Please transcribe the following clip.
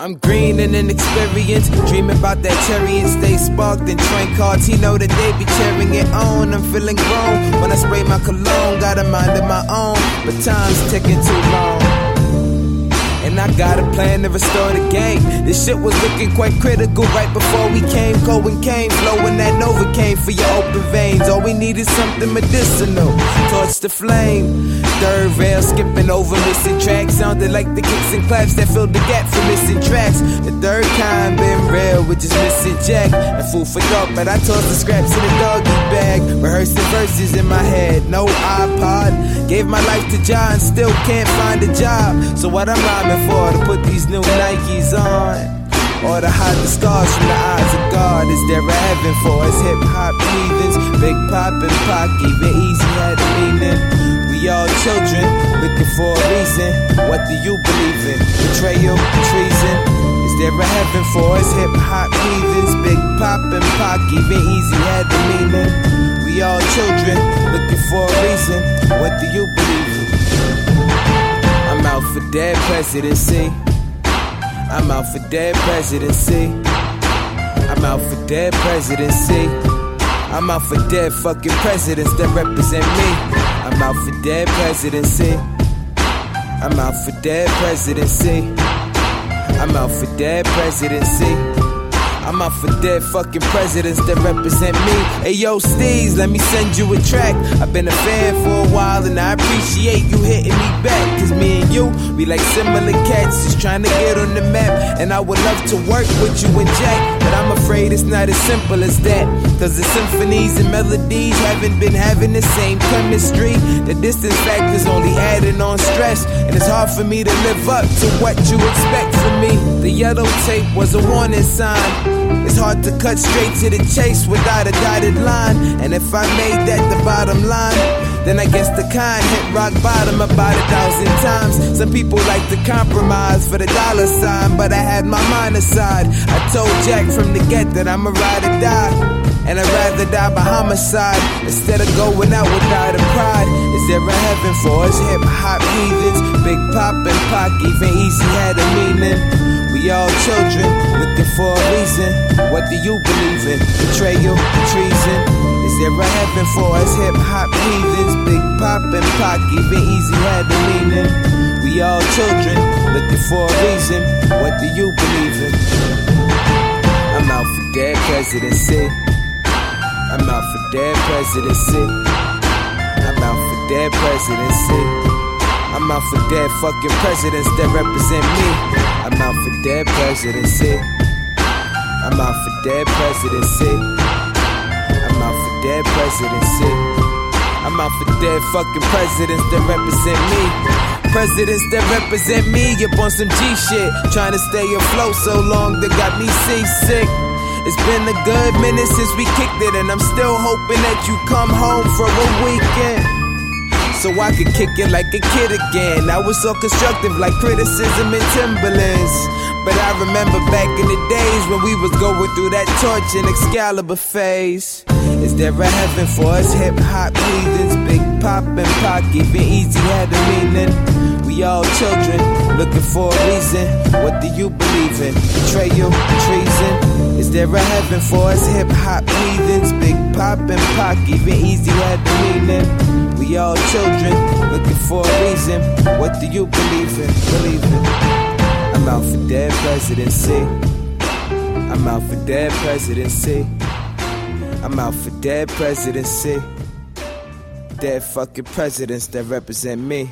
I'm green and inexperienced, dreaming about that cherry and stay sparked and train cards. He know that they be cheering it on. I'm feeling grown when I spray my cologne. Got a mind of my own, but time's ticking too long. I got a plan to restore the game. This shit was looking quite critical right before we came. Cohen came, flowing that Nova came for your open veins. All we need is something medicinal. Torch the flame. Third rail skipping over missing tracks. Sounded like the kicks and claps that filled the gap for missing tracks. The third kind been real, with just missing Jack. And food for thought, but I tossed the scraps in the doggy bag. Rehearsing verses in my head, no iPod. Gave my life to John, still can't find a job. So what I'm rhyming for to put these new Nikes on? Or to hide the scars from the eyes of God? Is there a heaven for us hip hop heathens? Big Pun and Pac, even Eazy had meaning. We all children, looking for a reason. What do you believe in? Betrayal, treason? Is there a heaven for us hip hop heathens? Big Pun and Pac, even Eazy had the meaning. We all children, looking for a reason. What do you believe dead presidency. I'm out for dead presidency. I'm out for dead presidency. I'm out for dead fucking presidents that represent me. I'm out for dead presidency. I'm out for dead presidency. I'm out for dead presidency. I'm out for dead fucking presidents that represent me. Hey yo, Steez, let me send you a track. I've been a fan for a while and I appreciate you hitting me back. Cause me and you, we like similar cats, just trying to get on the map. And I would love to work with you and Jack, but I'm afraid it's not as simple as that. Cause the symphonies and melodies haven't been having the same chemistry. The distance factor's only adding on stress, and it's hard for me to live up to what you expect from me. The yellow tape was a warning sign. It's hard to cut straight to the chase without a dotted line. And if I made that the bottom line, then I guess the kind hit rock bottom about a thousand times. Some people like to compromise for the dollar sign, but I had my mind aside. I told Jack from the get that I'ma ride or die. And I'd rather die by homicide instead of going out without a pride. Is there a heaven for us hip hop heathens? Big Pun and Pac, even Eazy had a meaning. We all children, looking for a reason. What do you believe in? Betrayal, treason? Is there a heaven for us hip hop heathens? Big Pun and Pac, even Eazy had the meaning. We all children, looking for a reason. What do you believe in? I'm out for dead presidency. I'm out for dead presidency. I'm out for dead presidency. I'm out for dead fucking presidents that represent me. I'm out for dead presidency. I'm out for dead presidency. I'm out for dead presidency. I'm out for dead fucking presidents that represent me. Presidents that represent me up on some G shit. Trying to stay afloat so long that got me seasick. It's been a good minute since we kicked it, and I'm still hoping that you come home for a weekend so I could kick it like a kid again. I was so constructive like criticism and Timberlands. But I remember back in the days when we was going through that torch and Excalibur phase. Is there a heaven for us hip hop heathens? Big Pun and Pac, even Eazy had a meaning. We all children looking for a reason. What do you believe in? Betrayal, treason? Is there a heaven for us hip hop heathens? Big Pun and Pac, even Eazy had the meaning. We all children looking for a reason. What do you believe in? Believe in. I'm out for dead presidency. I'm out for dead presidency. I'm out for dead presidency. Dead fucking presidents that represent me.